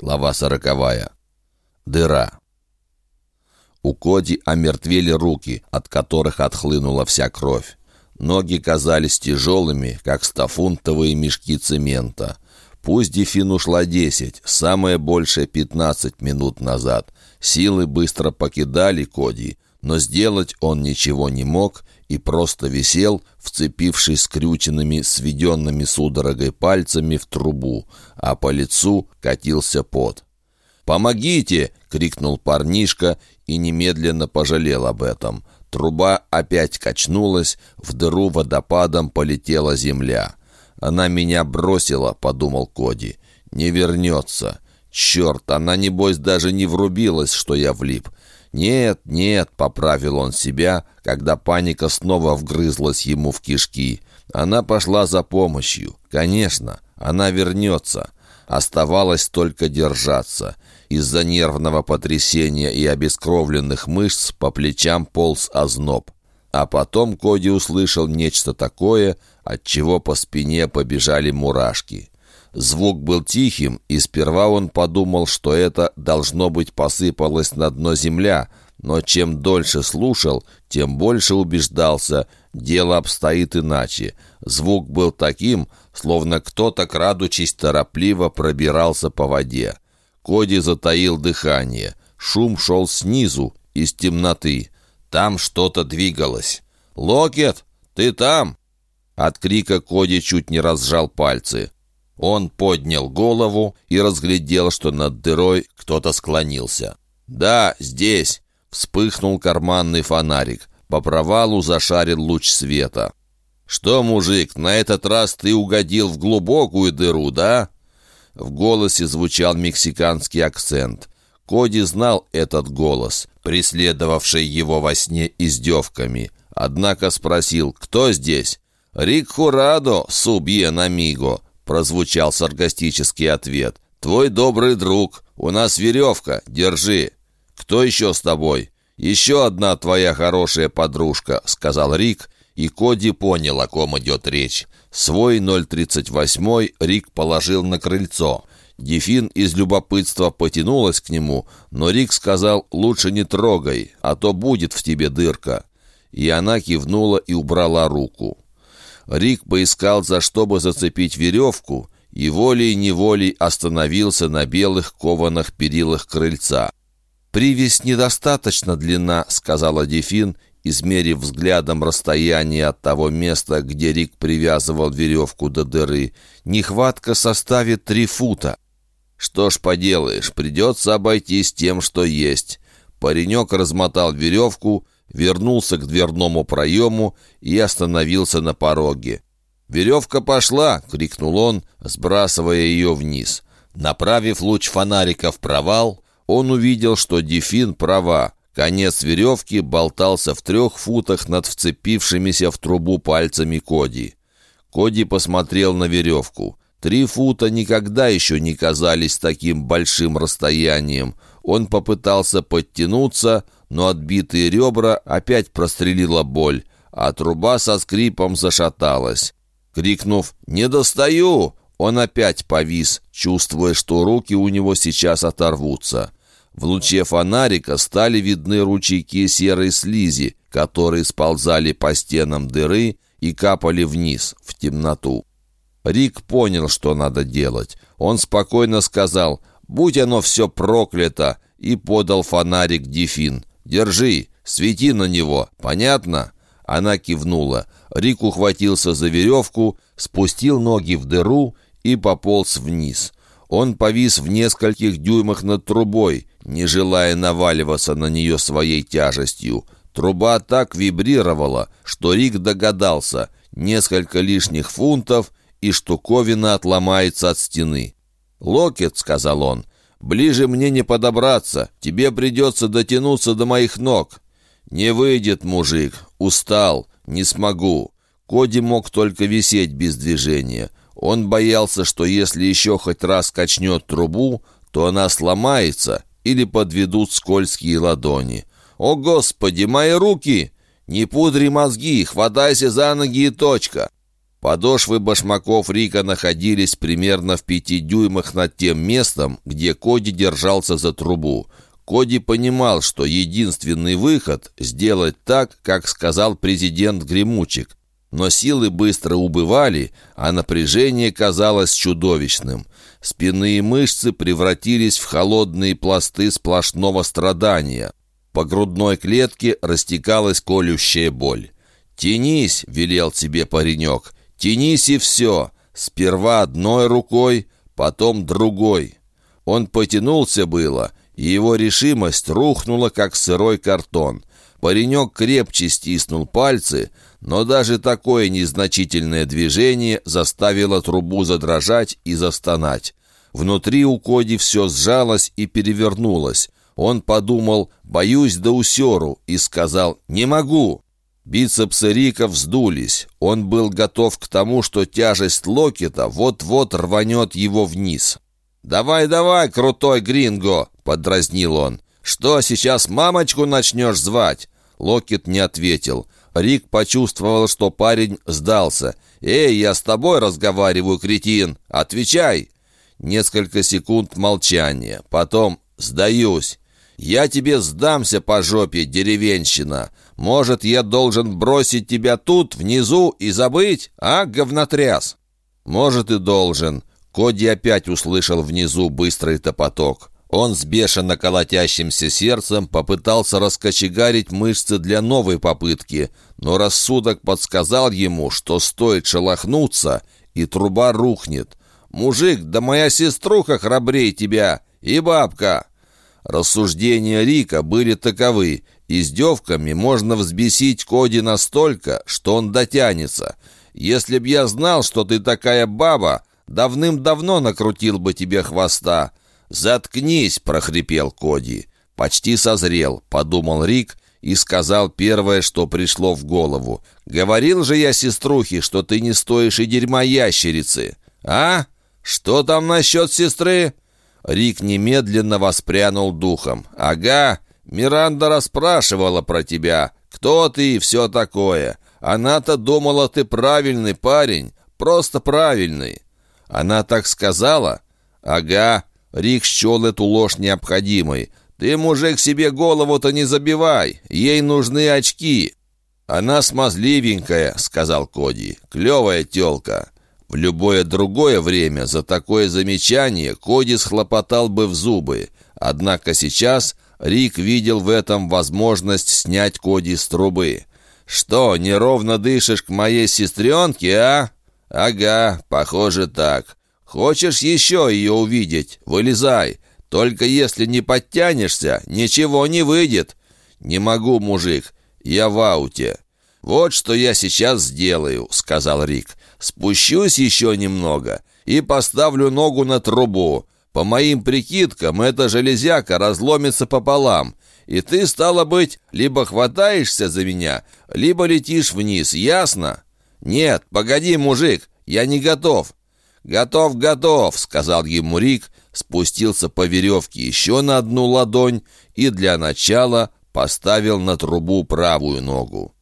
Глава сороковая. Дыра. У Коди омертвели руки, от которых отхлынула вся кровь. Ноги казались тяжелыми, как стофунтовые мешки цемента. Пусть Дефин ушла десять, самое большее пятнадцать минут назад. Силы быстро покидали Коди, но сделать он ничего не мог и просто висел, вцепившись скрюченными, сведенными судорогой пальцами в трубу, а по лицу катился пот. «Помогите!» — крикнул парнишка и немедленно пожалел об этом. Труба опять качнулась, в дыру водопадом полетела земля. «Она меня бросила», — подумал Коди. «Не вернется. Черт, она, небось, даже не врубилась, что я влип. «Нет, нет», — поправил он себя, когда паника снова вгрызлась ему в кишки. Она пошла за помощью. Конечно, она вернется. Оставалось только держаться. Из-за нервного потрясения и обескровленных мышц по плечам полз озноб. А потом Коди услышал нечто такое, от чего по спине побежали мурашки. Звук был тихим, и сперва он подумал, что это, должно быть, посыпалось на дно земля, но чем дольше слушал, тем больше убеждался, дело обстоит иначе. Звук был таким, словно кто-то, крадучись торопливо, пробирался по воде. Коди затаил дыхание. Шум шел снизу, из темноты. Там что-то двигалось. «Локет, ты там?» От крика Коди чуть не разжал пальцы. Он поднял голову и разглядел, что над дырой кто-то склонился. «Да, здесь!» — вспыхнул карманный фонарик. По провалу зашарил луч света. «Что, мужик, на этот раз ты угодил в глубокую дыру, да?» В голосе звучал мексиканский акцент. Коди знал этот голос, преследовавший его во сне издевками. Однако спросил, кто здесь? «Рик Хурадо, субье намиго», прозвучал саркастический ответ. «Твой добрый друг. У нас веревка. Держи. Кто еще с тобой?» «Еще одна твоя хорошая подружка», — сказал Рик, и Коди понял, о ком идет речь. Свой 038 Рик положил на крыльцо. Дефин из любопытства потянулась к нему, но Рик сказал «лучше не трогай, а то будет в тебе дырка». И она кивнула и убрала руку. Рик поискал, за что бы зацепить веревку, и волей-неволей остановился на белых кованых перилах крыльца. «Привязь недостаточно длина», — сказала Дефин, измерив взглядом расстояние от того места, где Рик привязывал веревку до дыры. «Нехватка составит три фута». «Что ж поделаешь, придется обойтись тем, что есть». Паренек размотал веревку вернулся к дверному проему и остановился на пороге. «Веревка пошла!» — крикнул он, сбрасывая ее вниз. Направив луч фонарика в провал, он увидел, что Дефин права. Конец веревки болтался в трех футах над вцепившимися в трубу пальцами Коди. Коди посмотрел на веревку. Три фута никогда еще не казались таким большим расстоянием. Он попытался подтянуться, но отбитые ребра опять прострелила боль, а труба со скрипом зашаталась. Крикнув «Не достаю!», он опять повис, чувствуя, что руки у него сейчас оторвутся. В луче фонарика стали видны ручейки серой слизи, которые сползали по стенам дыры и капали вниз, в темноту. Рик понял, что надо делать. Он спокойно сказал «Будь оно все проклято!» и подал фонарик Дефин. «Держи, свети на него, понятно?» Она кивнула. Рик ухватился за веревку, спустил ноги в дыру и пополз вниз. Он повис в нескольких дюймах над трубой, не желая наваливаться на нее своей тяжестью. Труба так вибрировала, что Рик догадался, несколько лишних фунтов, и штуковина отломается от стены. «Локет», — сказал он, Ближе мне не подобраться, тебе придется дотянуться до моих ног». «Не выйдет, мужик, устал, не смогу». Коди мог только висеть без движения. Он боялся, что если еще хоть раз качнет трубу, то она сломается или подведут скользкие ладони. «О, Господи, мои руки! Не пудри мозги, хватайся за ноги и точка!» Подошвы башмаков Рика находились примерно в пяти дюймах над тем местом, где Коди держался за трубу. Коди понимал, что единственный выход — сделать так, как сказал президент Гремучик. Но силы быстро убывали, а напряжение казалось чудовищным. Спинные мышцы превратились в холодные пласты сплошного страдания. По грудной клетке растекалась колющая боль. «Тянись!» — велел тебе паренек. «Тянись и все! Сперва одной рукой, потом другой!» Он потянулся было, и его решимость рухнула, как сырой картон. Паренек крепче стиснул пальцы, но даже такое незначительное движение заставило трубу задрожать и застонать. Внутри у Коди все сжалось и перевернулось. Он подумал «боюсь да усеру» и сказал «не могу». Бицепсы Рика вздулись. Он был готов к тому, что тяжесть Локета вот-вот рванет его вниз. «Давай, давай, крутой гринго!» — подразнил он. «Что, сейчас мамочку начнешь звать?» Локет не ответил. Рик почувствовал, что парень сдался. «Эй, я с тобой разговариваю, кретин! Отвечай!» Несколько секунд молчания. Потом «Сдаюсь!» «Я тебе сдамся по жопе, деревенщина! Может, я должен бросить тебя тут, внизу, и забыть, а, говнотряс?» «Может, и должен». Коди опять услышал внизу быстрый топоток. Он с бешено колотящимся сердцем попытался раскочегарить мышцы для новой попытки, но рассудок подсказал ему, что стоит шелохнуться, и труба рухнет. «Мужик, да моя сеструха храбрей тебя! И бабка!» Рассуждения Рика были таковы. Издевками можно взбесить Коди настолько, что он дотянется. Если б я знал, что ты такая баба, давным-давно накрутил бы тебе хвоста. «Заткнись!» — прохрипел Коди. «Почти созрел», — подумал Рик и сказал первое, что пришло в голову. «Говорил же я сеструхе, что ты не стоишь и дерьма ящерицы. А? Что там насчет сестры?» Рик немедленно воспрянул духом. «Ага, Миранда расспрашивала про тебя. Кто ты и все такое. Она-то думала, ты правильный парень. Просто правильный». «Она так сказала?» «Ага». Рик счел эту ложь необходимой. «Ты, мужик, себе голову-то не забивай. Ей нужны очки». «Она смазливенькая», — сказал Коди. «Клевая тёлка». В любое другое время за такое замечание Коди схлопотал бы в зубы. Однако сейчас Рик видел в этом возможность снять Коди с трубы. «Что, неровно дышишь к моей сестренке, а?» «Ага, похоже так. Хочешь еще ее увидеть? Вылезай. Только если не подтянешься, ничего не выйдет». «Не могу, мужик. Я в ауте». «Вот что я сейчас сделаю», — сказал Рик. Спущусь еще немного и поставлю ногу на трубу. По моим прикидкам, эта железяка разломится пополам, и ты, стало быть, либо хватаешься за меня, либо летишь вниз, ясно? Нет, погоди, мужик, я не готов. «Готов, готов», — сказал ему Рик, спустился по веревке еще на одну ладонь и для начала поставил на трубу правую ногу.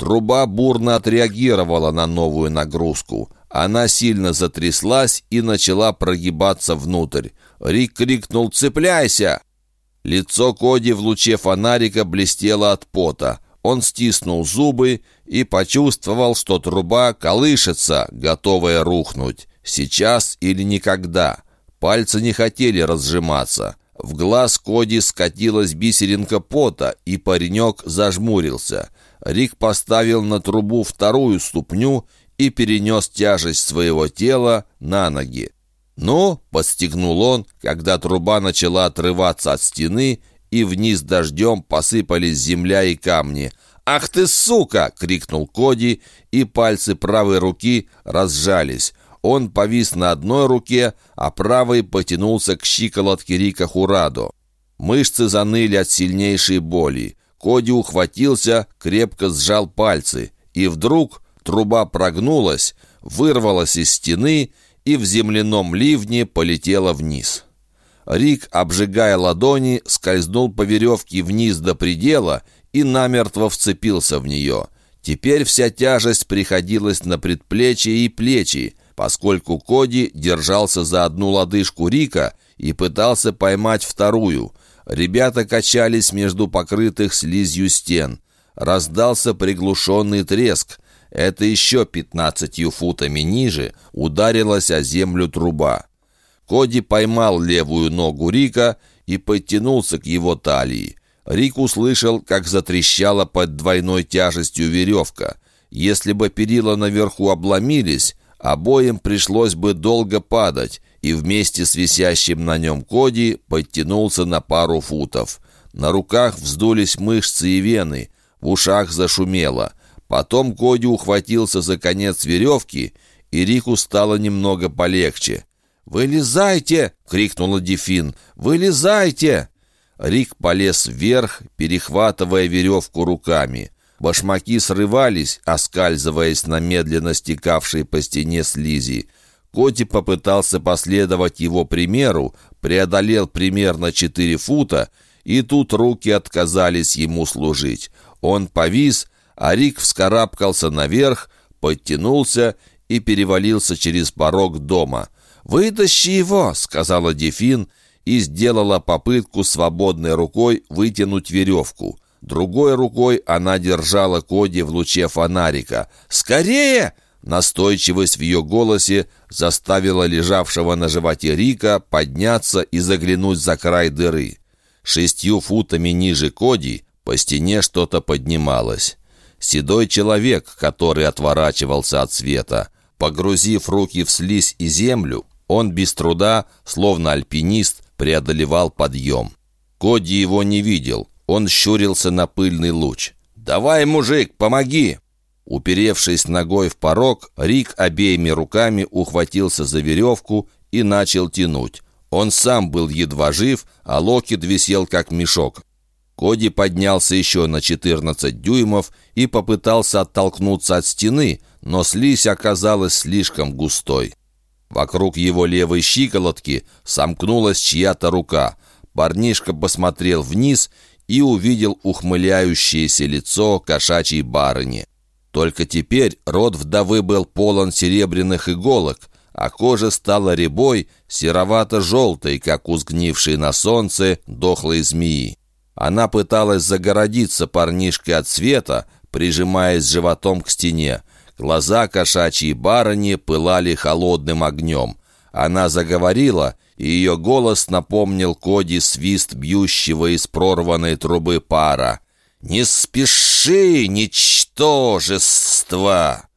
Труба бурно отреагировала на новую нагрузку. Она сильно затряслась и начала прогибаться внутрь. Рик крикнул «Цепляйся!». Лицо Коди в луче фонарика блестело от пота. Он стиснул зубы и почувствовал, что труба колышется, готовая рухнуть. Сейчас или никогда. Пальцы не хотели разжиматься. В глаз Коди скатилась бисеринка пота, и паренек зажмурился. Рик поставил на трубу вторую ступню и перенес тяжесть своего тела на ноги. «Ну», — подстегнул он, когда труба начала отрываться от стены, и вниз дождем посыпались земля и камни. «Ах ты, сука!» — крикнул Коди, и пальцы правой руки разжались. Он повис на одной руке, а правой потянулся к щиколотке Рика Хурадо. Мышцы заныли от сильнейшей боли. Коди ухватился, крепко сжал пальцы, и вдруг труба прогнулась, вырвалась из стены и в земляном ливне полетела вниз. Рик, обжигая ладони, скользнул по веревке вниз до предела и намертво вцепился в нее. Теперь вся тяжесть приходилась на предплечье и плечи, поскольку Коди держался за одну лодыжку Рика и пытался поймать вторую. Ребята качались между покрытых слизью стен. Раздался приглушенный треск. Это еще пятнадцатью футами ниже ударилась о землю труба. Коди поймал левую ногу Рика и подтянулся к его талии. Рик услышал, как затрещала под двойной тяжестью веревка. Если бы перила наверху обломились, обоим пришлось бы долго падать, и вместе с висящим на нем Коди подтянулся на пару футов. На руках вздулись мышцы и вены, в ушах зашумело. Потом Коди ухватился за конец веревки, и Рику стало немного полегче. «Вылезайте!» — крикнула Дефин. «Вылезайте!» Рик полез вверх, перехватывая веревку руками. Башмаки срывались, оскальзываясь на медленно стекавшей по стене слизи. Коти попытался последовать его примеру, преодолел примерно четыре фута, и тут руки отказались ему служить. Он повис, а Рик вскарабкался наверх, подтянулся и перевалился через порог дома. «Вытащи его!» — сказала Дефин — и сделала попытку свободной рукой вытянуть веревку. Другой рукой она держала Коди в луче фонарика. «Скорее!» Настойчивость в ее голосе заставила лежавшего на животе Рика подняться и заглянуть за край дыры. Шестью футами ниже Коди по стене что-то поднималось. Седой человек, который отворачивался от света. Погрузив руки в слизь и землю, он без труда, словно альпинист, преодолевал подъем. Коди его не видел. Он щурился на пыльный луч. «Давай, мужик, помоги!» Уперевшись ногой в порог, Рик обеими руками ухватился за веревку и начал тянуть. Он сам был едва жив, а Локид висел как мешок. Коди поднялся еще на 14 дюймов и попытался оттолкнуться от стены, но слизь оказалась слишком густой. Вокруг его левой щиколотки сомкнулась чья-то рука. Парнишка посмотрел вниз и увидел ухмыляющееся лицо кошачьей барыни. Только теперь рот вдовы был полон серебряных иголок, а кожа стала рябой, серовато-желтой, как у сгнившей на солнце дохлой змеи. Она пыталась загородиться парнишкой от света, прижимаясь животом к стене. Глаза кошачьей барыни пылали холодным огнем. Она заговорила, и ее голос напомнил Коди свист бьющего из прорванной трубы пара. «Не спеши, ничтожество!»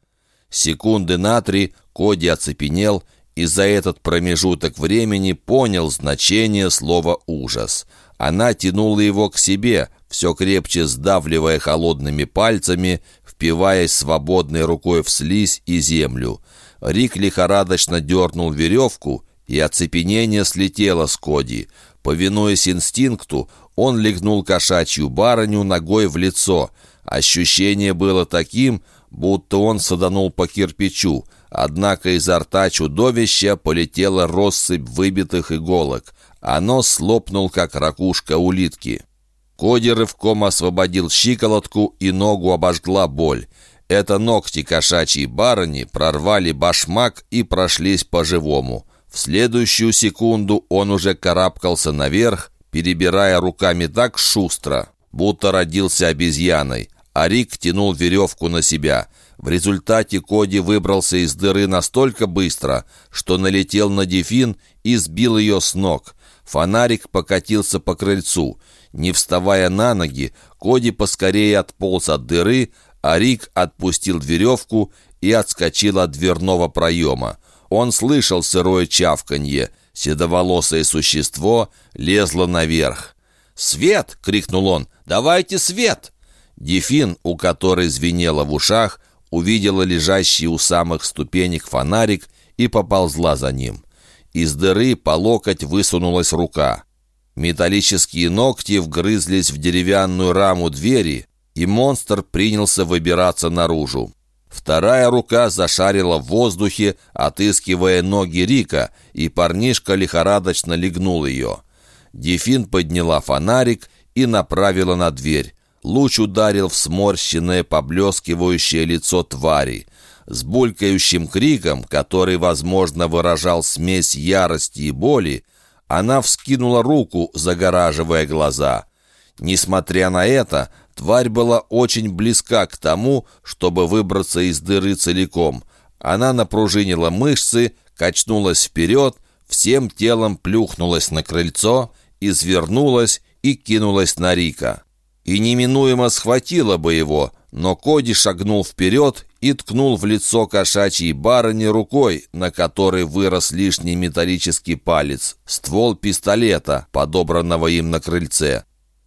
Секунды на три Коди оцепенел и за этот промежуток времени понял значение слова «ужас». Она тянула его к себе, все крепче сдавливая холодными пальцами, впиваясь свободной рукой в слизь и землю. Рик лихорадочно дернул веревку, и оцепенение слетело с Коди. Повинуясь инстинкту, он легнул кошачью барыню ногой в лицо. Ощущение было таким, будто он саданул по кирпичу, однако изо рта чудовища полетела россыпь выбитых иголок. Оно слопнул, как ракушка улитки. Коди рывком освободил щиколотку, и ногу обожгла боль. Это ногти кошачьей барыни прорвали башмак и прошлись по-живому. В следующую секунду он уже карабкался наверх, перебирая руками так шустро, будто родился обезьяной, а Рик тянул веревку на себя. В результате Коди выбрался из дыры настолько быстро, что налетел на Дефин и сбил ее с ног. Фонарик покатился по крыльцу — не вставая на ноги, Коди поскорее отполз от дыры, а Рик отпустил веревку и отскочил от дверного проема. Он слышал сырое чавканье. Седоволосое существо лезло наверх. «Свет!» — крикнул он. «Давайте свет!» Дефин, у которой звенело в ушах, увидела лежащий у самых ступенек фонарик и поползла за ним. Из дыры по локоть высунулась рука. Металлические ногти вгрызлись в деревянную раму двери, и монстр принялся выбираться наружу. Вторая рука зашарила в воздухе, отыскивая ноги Рика, и парнишка лихорадочно легнул ее. Дефин подняла фонарик и направила на дверь. Луч ударил в сморщенное, поблескивающее лицо твари. С булькающим криком, который, возможно, выражал смесь ярости и боли, она вскинула руку, загораживая глаза. Несмотря на это, тварь была очень близка к тому, чтобы выбраться из дыры целиком. Она напружинила мышцы, качнулась вперед, всем телом плюхнулась на крыльцо, извернулась и кинулась на Рика. И неминуемо схватила бы его, но Коди шагнул вперед и ткнул в лицо кошачьей барыни рукой, на которой вырос лишний металлический палец, ствол пистолета, подобранного им на крыльце.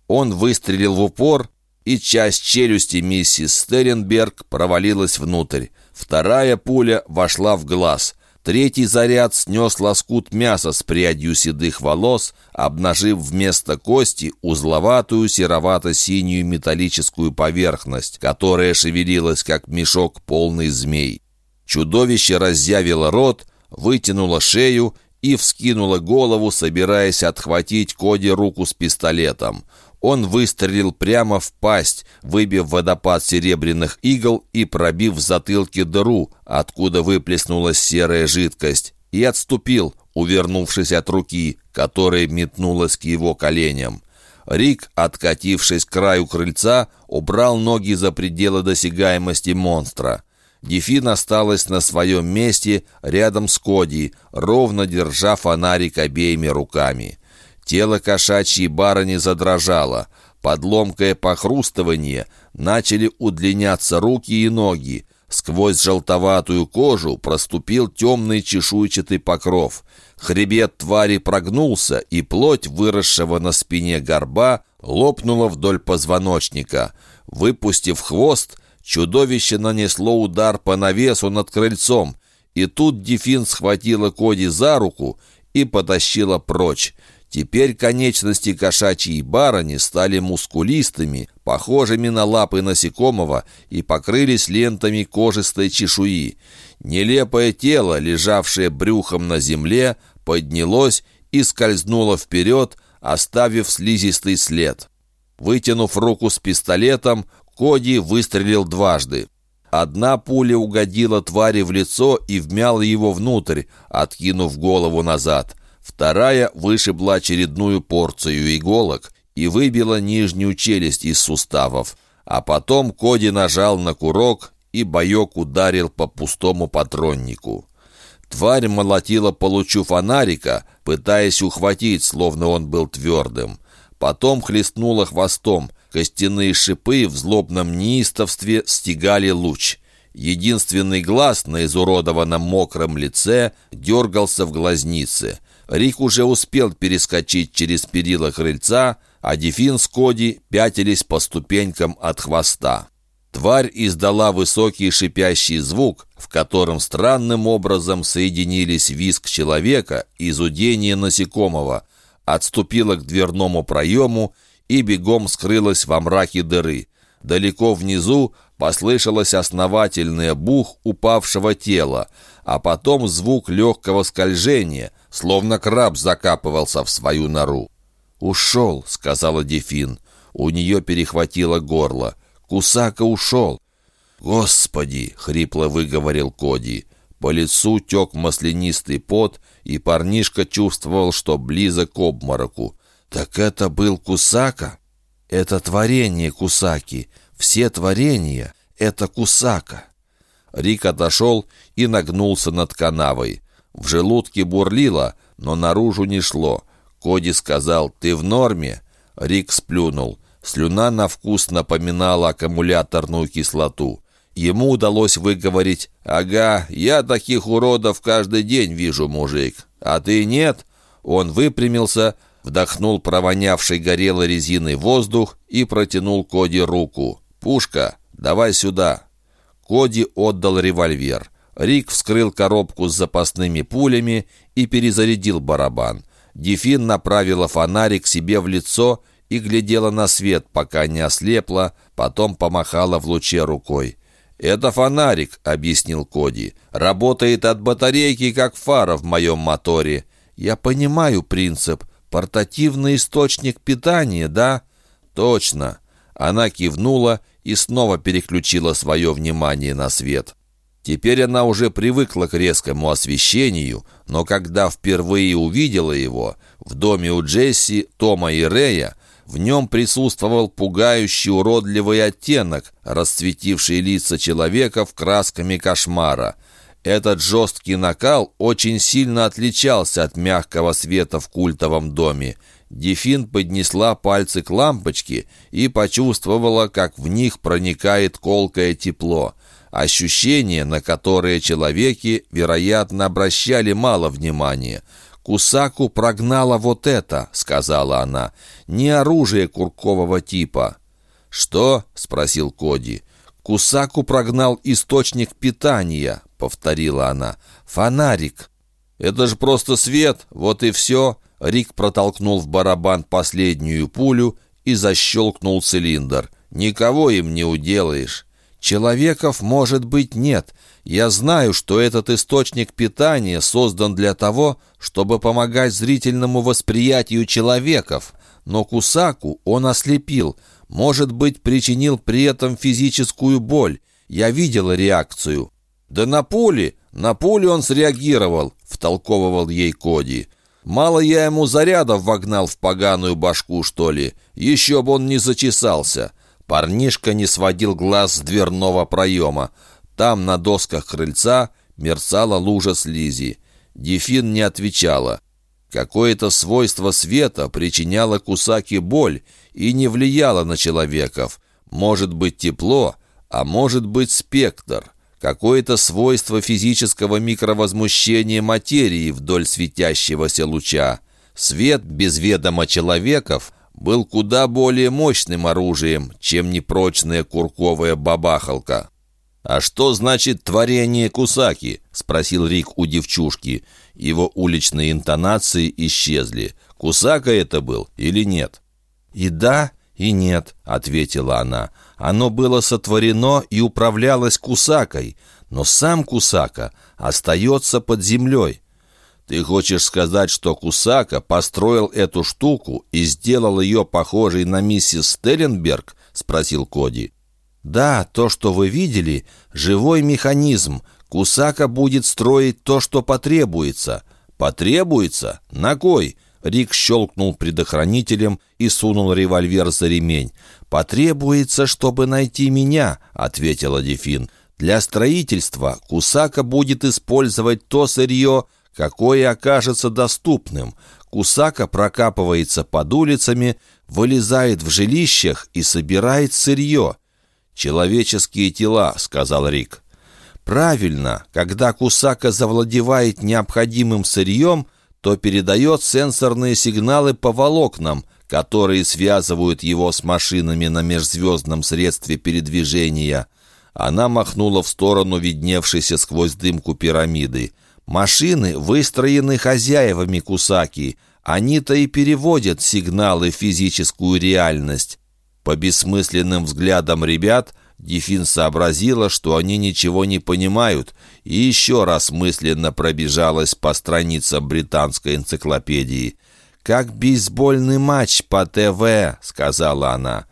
Он выстрелил в упор, и часть челюсти миссис Стеренберг провалилась внутрь. Вторая пуля вошла в глаз. Третий заряд снес лоскут мяса с прядью седых волос, обнажив вместо кости узловатую серовато-синюю металлическую поверхность, которая шевелилась, как мешок полный змей. Чудовище разъявило рот, вытянуло шею и вскинуло голову, собираясь отхватить Коди руку с пистолетом. Он выстрелил прямо в пасть, выбив водопад серебряных игл и пробив в затылке дыру, откуда выплеснулась серая жидкость, и отступил, увернувшись от руки, которая метнулась к его коленям. Рик, откатившись к краю крыльца, убрал ноги за пределы досягаемости монстра. Дефин осталась на своем месте рядом с Коди, ровно держа фонарик обеими руками. Тело кошачьей барыни задрожало. Под ломкое похрустывание начали удлиняться руки и ноги. Сквозь желтоватую кожу проступил темный чешуйчатый покров. Хребет твари прогнулся, и плоть, выросшего на спине горба, лопнула вдоль позвоночника. Выпустив хвост, чудовище нанесло удар по навесу над крыльцом, и тут Дефин схватила Коди за руку и потащила прочь. Теперь конечности кошачьей барыни стали мускулистыми, похожими на лапы насекомого и покрылись лентами кожистой чешуи. Нелепое тело, лежавшее брюхом на земле, поднялось и скользнуло вперед, оставив слизистый след. Вытянув руку с пистолетом, Коди выстрелил дважды. Одна пуля угодила твари в лицо и вмяла его внутрь, откинув голову назад — Вторая вышибла очередную порцию иголок и выбила нижнюю челюсть из суставов. А потом Коди нажал на курок, и боек ударил по пустому патроннику. Тварь молотила по лучу фонарика, пытаясь ухватить, словно он был твердым. Потом хлестнула хвостом. Костяные шипы в злобном неистовстве стегали луч. Единственный глаз на изуродованном мокром лице дергался в глазнице. Рик уже успел перескочить через перила крыльца, а Дефин с Коди пятились по ступенькам от хвоста. Тварь издала высокий шипящий звук, в котором странным образом соединились визг человека и зудение насекомого, отступила к дверному проему и бегом скрылась во мраке дыры. Далеко внизу послышалось основательное бух упавшего тела, а потом звук легкого скольжения, словно краб закапывался в свою нору. «Ушел», — сказала Дефин. У нее перехватило горло. «Кусака ушел». «Господи!» — хрипло выговорил Коди. По лицу тек маслянистый пот, и парнишка чувствовал, что близок к обмороку. «Так это был Кусака?» «Это творение Кусаки. Все творения — это Кусака». Рик отошел и нагнулся над канавой. В желудке бурлило, но наружу не шло. Коди сказал «Ты в норме?» Рик сплюнул. Слюна на вкус напоминала аккумуляторную кислоту. Ему удалось выговорить «Ага, я таких уродов каждый день вижу, мужик. А ты нет?» Он выпрямился, вдохнул провонявший горелой резиной воздух и протянул Коди руку. «Пушка, давай сюда». Коди отдал револьвер. Рик вскрыл коробку с запасными пулями и перезарядил барабан. Дефин направила фонарик себе в лицо и глядела на свет, пока не ослепла, потом помахала в луче рукой. «Это фонарик», — объяснил Коди. «Работает от батарейки, как фара в моем моторе». «Я понимаю принцип. Портативный источник питания, да?» «Точно. Она кивнула и снова переключила свое внимание на свет. Теперь она уже привыкла к резкому освещению, но когда впервые увидела его, в доме у Джесси, Тома и Рэя, в нем присутствовал пугающий уродливый оттенок, расцветивший лица в красками кошмара. Этот жесткий накал очень сильно отличался от мягкого света в культовом доме. Дефин поднесла пальцы к лампочке и почувствовала, как в них проникает колкое тепло. Ощущение, на которое человеки, вероятно, обращали мало внимания. «Кусаку прогнала вот это», — сказала она, — «не оружие куркового типа». «Что?» — спросил Коди. «Кусаку прогнал источник питания», — повторила она. «Фонарик». «Это же просто свет, вот и все». Рик протолкнул в барабан последнюю пулю и защелкнул цилиндр. «Никого им не уделаешь». Человеков, может быть, нет. Я знаю, что этот источник питания создан для того, чтобы помогать зрительному восприятию человеков. Но Кусаку он ослепил, может быть, причинил при этом физическую боль. Я видела реакцию. «Да на пули! На пули он среагировал!» — втолковывал ей Коди. «Мало я ему зарядов вогнал в поганую башку, что ли? Еще бы он не зачесался!» Парнишка не сводил глаз с дверного проема. Там, на досках крыльца, мерцала лужа слизи. Дефин не отвечала. Какое-то свойство света причиняло Кусаки боль и не влияло на человеков. Может быть тепло, а может быть спектр. Какое-то свойство физического микровозмущения материи вдоль светящегося луча. Свет без ведома человеков был куда более мощным оружием, чем непрочная курковая бабахалка. «А что значит творение Кусаки?» — спросил Рик у девчушки. Его уличные интонации исчезли. «Кусака это был или нет?» «И да, и нет», — ответила она. «Оно было сотворено и управлялось Кусакой, но сам Кусака остается под землей. «Ты хочешь сказать, что Кусака построил эту штуку и сделал ее похожей на миссис Стелленберг?» — спросил Коди. «Да, то, что вы видели, живой механизм. Кусака будет строить то, что потребуется». «Потребуется? На кой?» Рик щелкнул предохранителем и сунул револьвер за ремень. «Потребуется, чтобы найти меня», — ответила Дефин. «Для строительства Кусака будет использовать то сырье, какое окажется доступным. Кусака прокапывается под улицами, вылезает в жилищах и собирает сырье. «Человеческие тела», — сказал Рик. «Правильно, когда Кусака завладевает необходимым сырьем, то передает сенсорные сигналы по волокнам, которые связывают его с машинами на межзвездном средстве передвижения». Она махнула в сторону видневшейся сквозь дымку пирамиды — Машины выстроены хозяевами Кусаки. Они-то и переводят сигналы в физическую реальность. По бессмысленным взглядам ребят Дефин сообразила, что они ничего не понимают, и еще раз мысленно пробежалась по страницам британской энциклопедии. «Как бейсбольный матч по ТВ», — сказала она.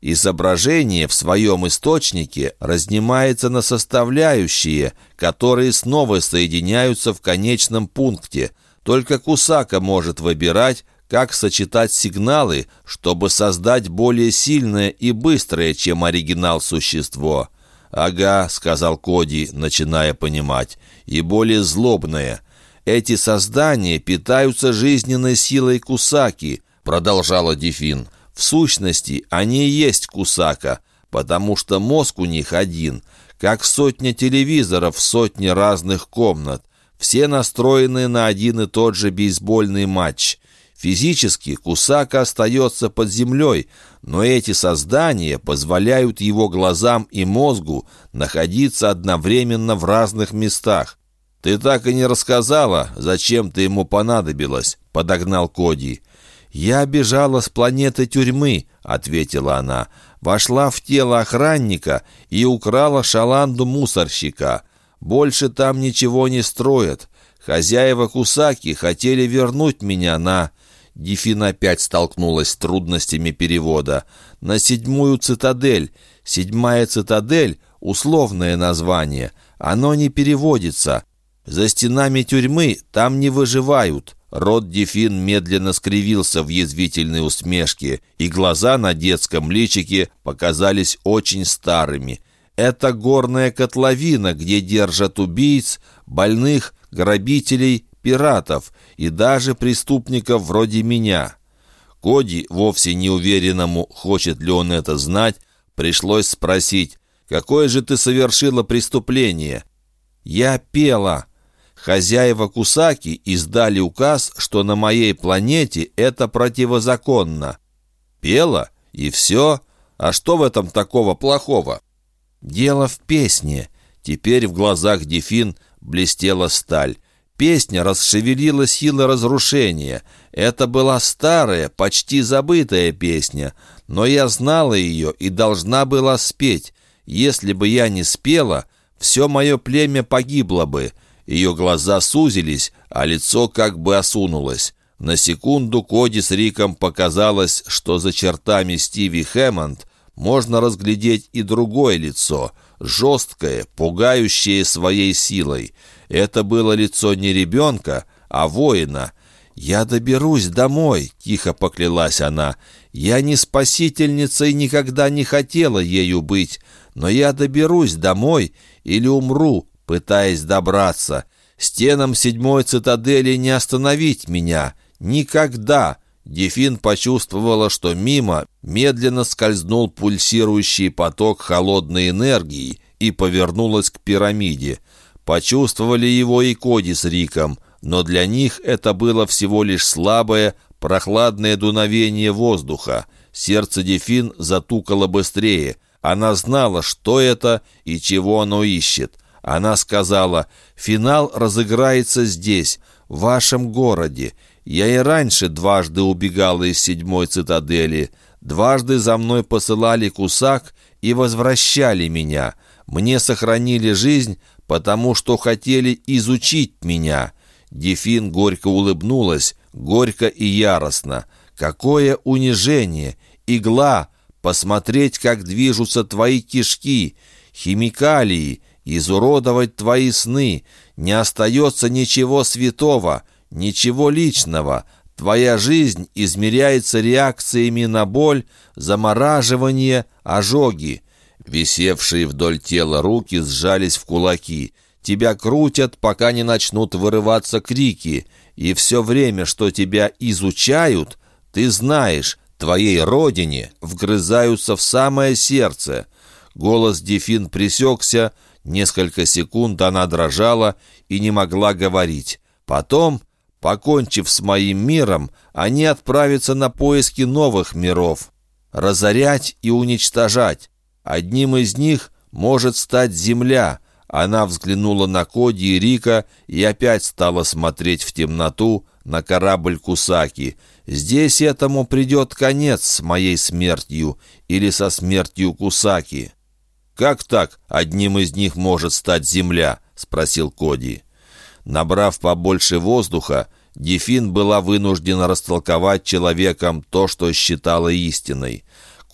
Изображение в своем источнике разнимается на составляющие, которые снова соединяются в конечном пункте. Только Кусака может выбирать, как сочетать сигналы, чтобы создать более сильное и быстрое, чем оригинал существо. «Ага», — сказал Коди, начиная понимать, — «и более злобное». «Эти создания питаются жизненной силой Кусаки», — продолжала Дефин. В сущности, они и есть Кусака, потому что мозг у них один, как сотня телевизоров в сотне разных комнат, все настроены на один и тот же бейсбольный матч. Физически Кусака остается под землей, но эти создания позволяют его глазам и мозгу находиться одновременно в разных местах. «Ты так и не рассказала, зачем ты ему понадобилась», — подогнал Коди. «Я бежала с планеты тюрьмы», — ответила она. «Вошла в тело охранника и украла шаланду мусорщика. Больше там ничего не строят. Хозяева Кусаки хотели вернуть меня на...» Дефин опять столкнулась с трудностями перевода. «На седьмую цитадель. Седьмая цитадель — условное название. Оно не переводится. За стенами тюрьмы там не выживают». Рот Дефин медленно скривился в язвительной усмешке, и глаза на детском личике показались очень старыми. Это горная котловина, где держат убийц, больных, грабителей, пиратов и даже преступников вроде меня. Коди, вовсе не уверенному, хочет ли он это знать, пришлось спросить, «Какое же ты совершила преступление?» «Я пела». Хозяева Кусаки издали указ, что на моей планете это противозаконно. Пела? И все? А что в этом такого плохого? Дело в песне. Теперь в глазах Дефин блестела сталь. Песня расшевелила силы разрушения. Это была старая, почти забытая песня, но я знала ее и должна была спеть. Если бы я не спела, все мое племя погибло бы. Ее глаза сузились, а лицо как бы осунулось. На секунду Коди с Риком показалось, что за чертами Стиви Хэммонд можно разглядеть и другое лицо, жесткое, пугающее своей силой. Это было лицо не ребенка, а воина. «Я доберусь домой», — тихо поклялась она. «Я не спасительница и никогда не хотела ею быть, но я доберусь домой или умру, пытаясь добраться. Стенам седьмой цитадели не остановить меня. Никогда!» Дефин почувствовала, что мимо медленно скользнул пульсирующий поток холодной энергии и повернулась к пирамиде. Почувствовали его и Коди с Риком, но для них это было всего лишь слабое, прохладное дуновение воздуха. Сердце Дефин затукало быстрее. Она знала, что это и чего оно ищет. Она сказала, «Финал разыграется здесь, в вашем городе. Я и раньше дважды убегала из седьмой цитадели. Дважды за мной посылали кусак и возвращали меня. Мне сохранили жизнь, потому что хотели изучить меня». Дефин горько улыбнулась, горько и яростно. «Какое унижение! Игла! Посмотреть, как движутся твои кишки! Химикалии! Изуродовать твои сны! Не остается ничего святого!» Ничего личного. Твоя жизнь измеряется реакциями на боль, замораживание, ожоги. Висевшие вдоль тела руки сжались в кулаки. Тебя крутят, пока не начнут вырываться крики. И все время, что тебя изучают, ты знаешь, твоей родине вгрызаются в самое сердце. Голос Дефин пресекся, несколько секунд она дрожала и не могла говорить. Потом Покончив с моим миром, они отправятся на поиски новых миров. Разорять и уничтожать. Одним из них может стать Земля. Она взглянула на Коди и Рика и опять стала смотреть в темноту на корабль Кусаки. Здесь этому придет конец с моей смертью или со смертью Кусаки. «Как так одним из них может стать Земля?» — спросил Коди. Набрав побольше воздуха, Дефин была вынуждена растолковать человеком то, что считала истиной.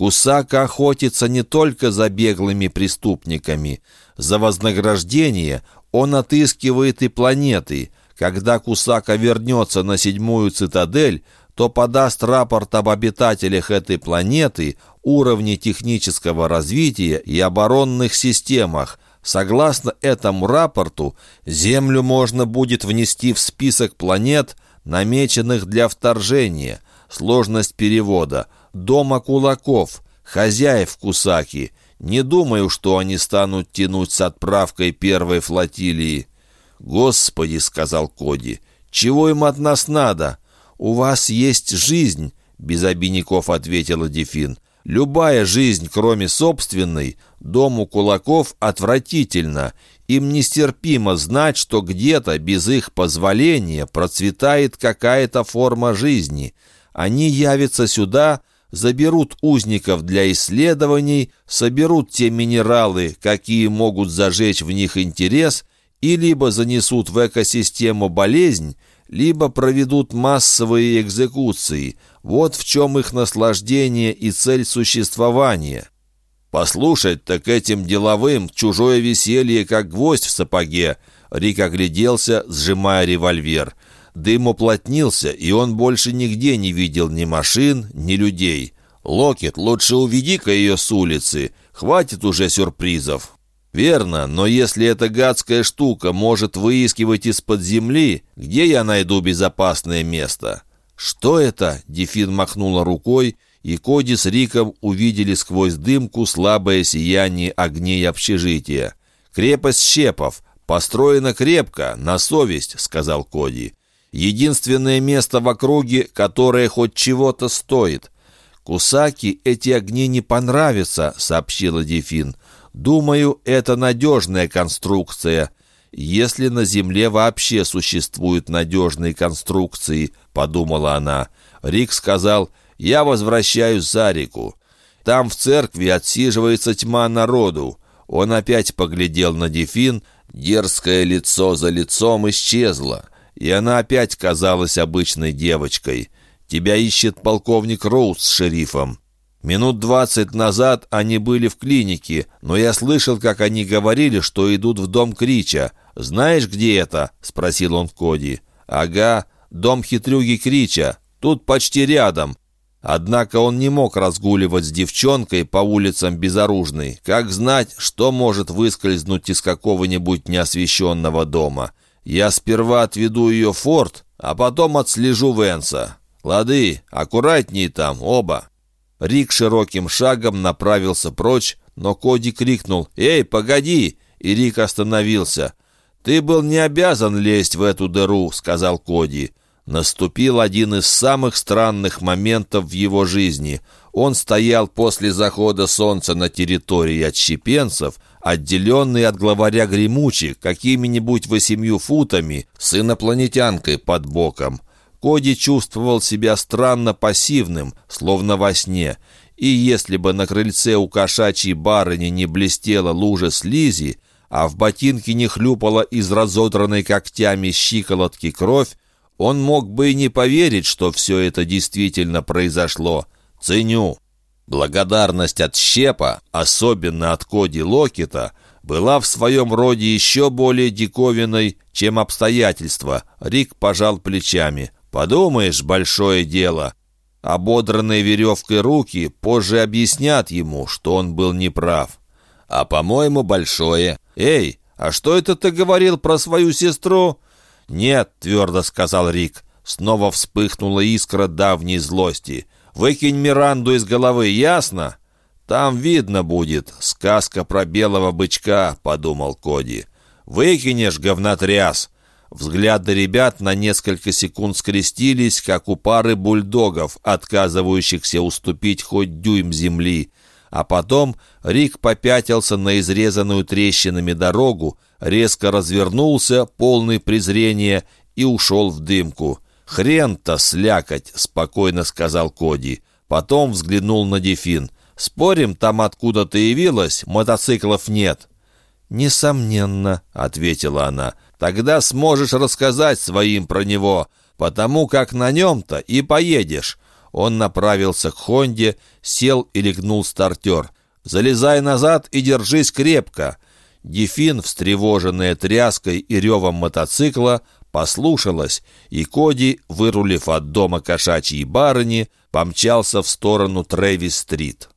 Кусака охотится не только за беглыми преступниками. За вознаграждение он отыскивает и планеты. Когда Кусака вернется на седьмую цитадель, то подаст рапорт об обитателях этой планеты, уровне технического развития и оборонных системах, Согласно этому рапорту, Землю можно будет внести в список планет, намеченных для вторжения. Сложность перевода. Дома кулаков. Хозяев Кусаки. Не думаю, что они станут тянуть с отправкой первой флотилии. «Господи», — сказал Коди, — «чего им от нас надо? У вас есть жизнь», — без обиняков ответила Дефин. Любая жизнь, кроме собственной, дому кулаков отвратительна. Им нестерпимо знать, что где-то без их позволения процветает какая-то форма жизни. Они явятся сюда, заберут узников для исследований, соберут те минералы, какие могут зажечь в них интерес, и либо занесут в экосистему болезнь, либо проведут массовые экзекуции. Вот в чем их наслаждение и цель существования. Послушать так этим деловым чужое веселье, как гвоздь в сапоге. Рик огляделся, сжимая револьвер. Дым уплотнился, и он больше нигде не видел ни машин, ни людей. «Локет, лучше уведи-ка ее с улицы. Хватит уже сюрпризов». «Верно, но если эта гадская штука может выискивать из-под земли, где я найду безопасное место?» «Что это?» — Дефин махнула рукой, и Коди с Риком увидели сквозь дымку слабое сияние огней общежития. «Крепость Щепов. Построена крепко, на совесть», — сказал Коди. «Единственное место в округе, которое хоть чего-то стоит. Кусаки эти огни не понравятся», — сообщила Дефин. «Думаю, это надежная конструкция. Если на Земле вообще существуют надежные конструкции», — подумала она. Рик сказал, «Я возвращаюсь за реку. Там в церкви отсиживается тьма народу». Он опять поглядел на Дефин, дерзкое лицо за лицом исчезло, и она опять казалась обычной девочкой. Тебя ищет полковник Роуз с шерифом. Минут двадцать назад они были в клинике, но я слышал, как они говорили, что идут в дом Крича. Знаешь, где это?» — спросил он Коди. «Ага, дом хитрюги Крича. Тут почти рядом». Однако он не мог разгуливать с девчонкой по улицам безоружной. Как знать, что может выскользнуть из какого-нибудь неосвещенного дома? Я сперва отведу ее в форт, а потом отслежу Венса. «Лады, аккуратней там, оба!» Рик широким шагом направился прочь, но Коди крикнул «Эй, погоди!» и Рик остановился. «Ты был не обязан лезть в эту дыру», — сказал Коди. Наступил один из самых странных моментов в его жизни. Он стоял после захода солнца на территории отщепенцев, отделенный от главаря гремучих какими-нибудь восемью футами с инопланетянкой под боком. Коди чувствовал себя странно пассивным, словно во сне, и если бы на крыльце у кошачьей барыни не блестела лужа слизи, а в ботинке не хлюпала из разодранной когтями щиколотки кровь, он мог бы и не поверить, что все это действительно произошло. Ценю. Благодарность от Щепа, особенно от Коди Локета, была в своем роде еще более диковинной, чем обстоятельства. Рик пожал плечами. Подумаешь, большое дело. Ободранные веревкой руки позже объяснят ему, что он был неправ. А, по-моему, большое. Эй, а что это ты говорил про свою сестру? Нет, твердо сказал Рик. Снова вспыхнула искра давней злости. Выкинь Миранду из головы, ясно? Там видно будет. Сказка про белого бычка, подумал Коди. Выкинешь, говнотряс. Взгляды ребят на несколько секунд скрестились, как у пары бульдогов, отказывающихся уступить хоть дюйм земли. А потом Рик попятился на изрезанную трещинами дорогу, резко развернулся, полный презрения, и ушел в дымку. «Хрен-то слякоть!» — спокойно сказал Коди. Потом взглянул на Дефин. «Спорим, там откуда ты явилась, мотоциклов нет?» «Несомненно», — ответила она. Тогда сможешь рассказать своим про него, потому как на нем-то и поедешь». Он направился к Хонде, сел и легнул стартер. «Залезай назад и держись крепко». Дефин, встревоженная тряской и ревом мотоцикла, послушалась, и Коди, вырулив от дома кошачьей барыни, помчался в сторону Трэвис-стрит.